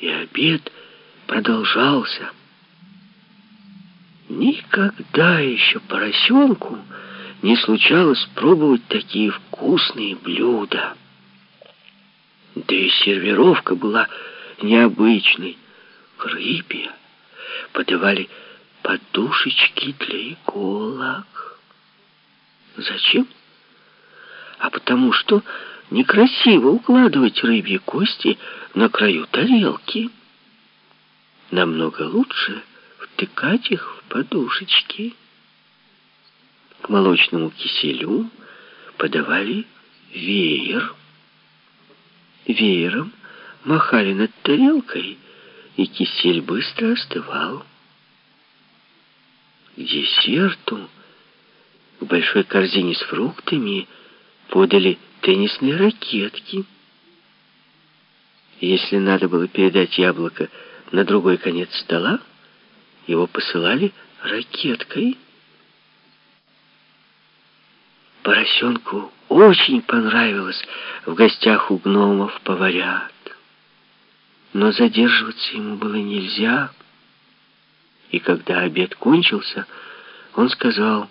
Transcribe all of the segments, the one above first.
И обед продолжался. Никогда еще поросенку не случалось пробовать такие вкусные блюда. Да и сервировка была необычной. К рыбе подавали подушечки для иголок. Зачем? А потому что некрасиво укладывать рыбьи кости на краю тарелки. Намного лучше втыкать их в подушечки. К молочному киселю подавали веер. Веером махали над тарелкой, и кисель быстро остывал. К десерту, к большой корзине с фруктами, подали теннисные ракетки. Если надо было передать яблоко на другой конец стола, его посылали ракеткой. Поросенку очень понравилось в гостях у гномов поварят. Но задерживаться ему было нельзя. И когда обед кончился, он сказал,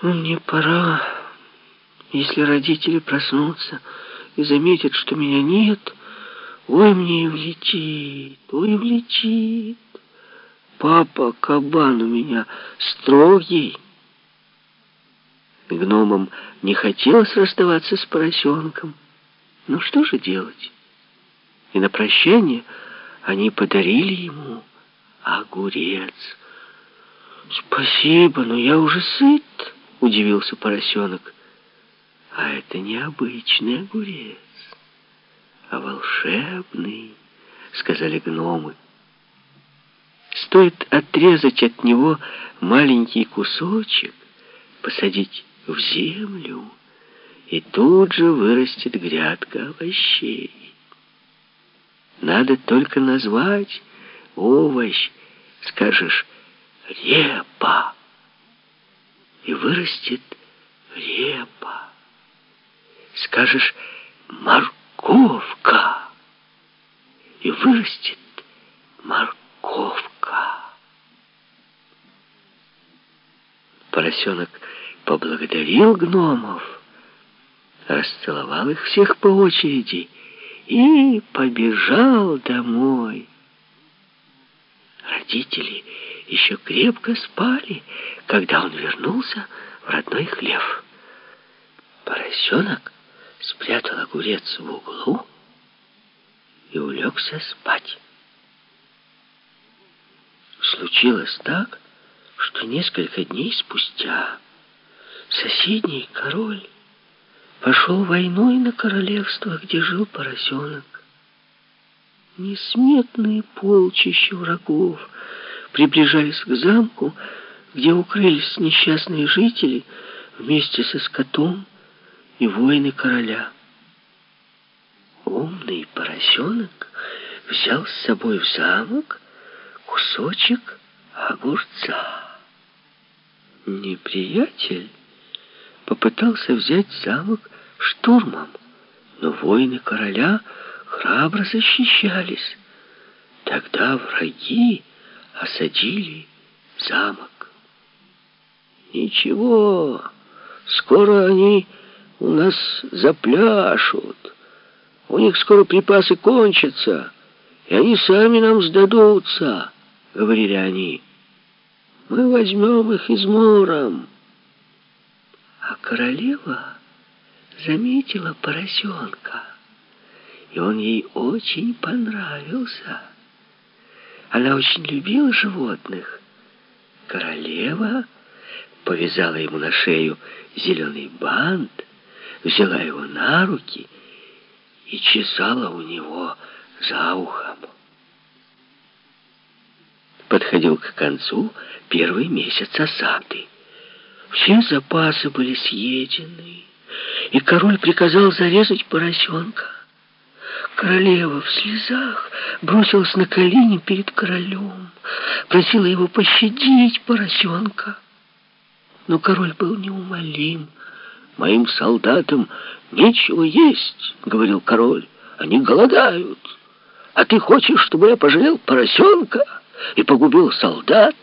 «Мне пора. Если родители проснутся и заметят, что меня нет, ой, мне и влетит, ой, влетит. Папа, кабан у меня строгий». Гномам не хотелось расставаться с поросенком. Ну что же делать? И на прощание они подарили ему огурец. «Спасибо, но я уже сыт», — удивился поросенок. «А это не обычный огурец, а волшебный», — сказали гномы. Стоит отрезать от него маленький кусочек, посадить в землю, и тут же вырастет грядка овощей. Надо только назвать овощ, скажешь «репа», и вырастет репа. Скажешь «морковка», и вырастет морковка. Поросенок поблагодарил гномов, расцеловал их всех по очереди и побежал домой. Родители еще крепко спали, когда он вернулся в родной хлев. Поросенок спрятал огурец в углу и улегся спать. Случилось так, что несколько дней спустя соседний король пошел войной на королевство, где жил поросенок. Несметные полчища врагов приближались к замку, где укрылись несчастные жители вместе со скотом и воины короля. Умный поросенок взял с собой в замок кусочек огурца. Неприятель попытался взять замок штурмом, но воины короля храбро защищались. Тогда враги осадили замок. Ничего, скоро они у нас запляшут. У них скоро припасы кончатся, и они сами нам сдадутся, говорили они. Мы возьмем их измором. А королева заметила поросенка, и он ей очень понравился. Она очень любила животных. Королева повязала ему на шею зеленый бант, взяла его на руки и чесала у него за ухом. Подходил к концу первый месяц осады. Все запасы были съедены, и король приказал зарезать поросенка. Королева в слезах бросилась на колени перед королем, просила его пощадить поросенка. Но король был неумолим. «Моим солдатам нечего есть», — говорил король, — «они голодают. А ты хочешь, чтобы я пожалел поросенка и погубил солдат?»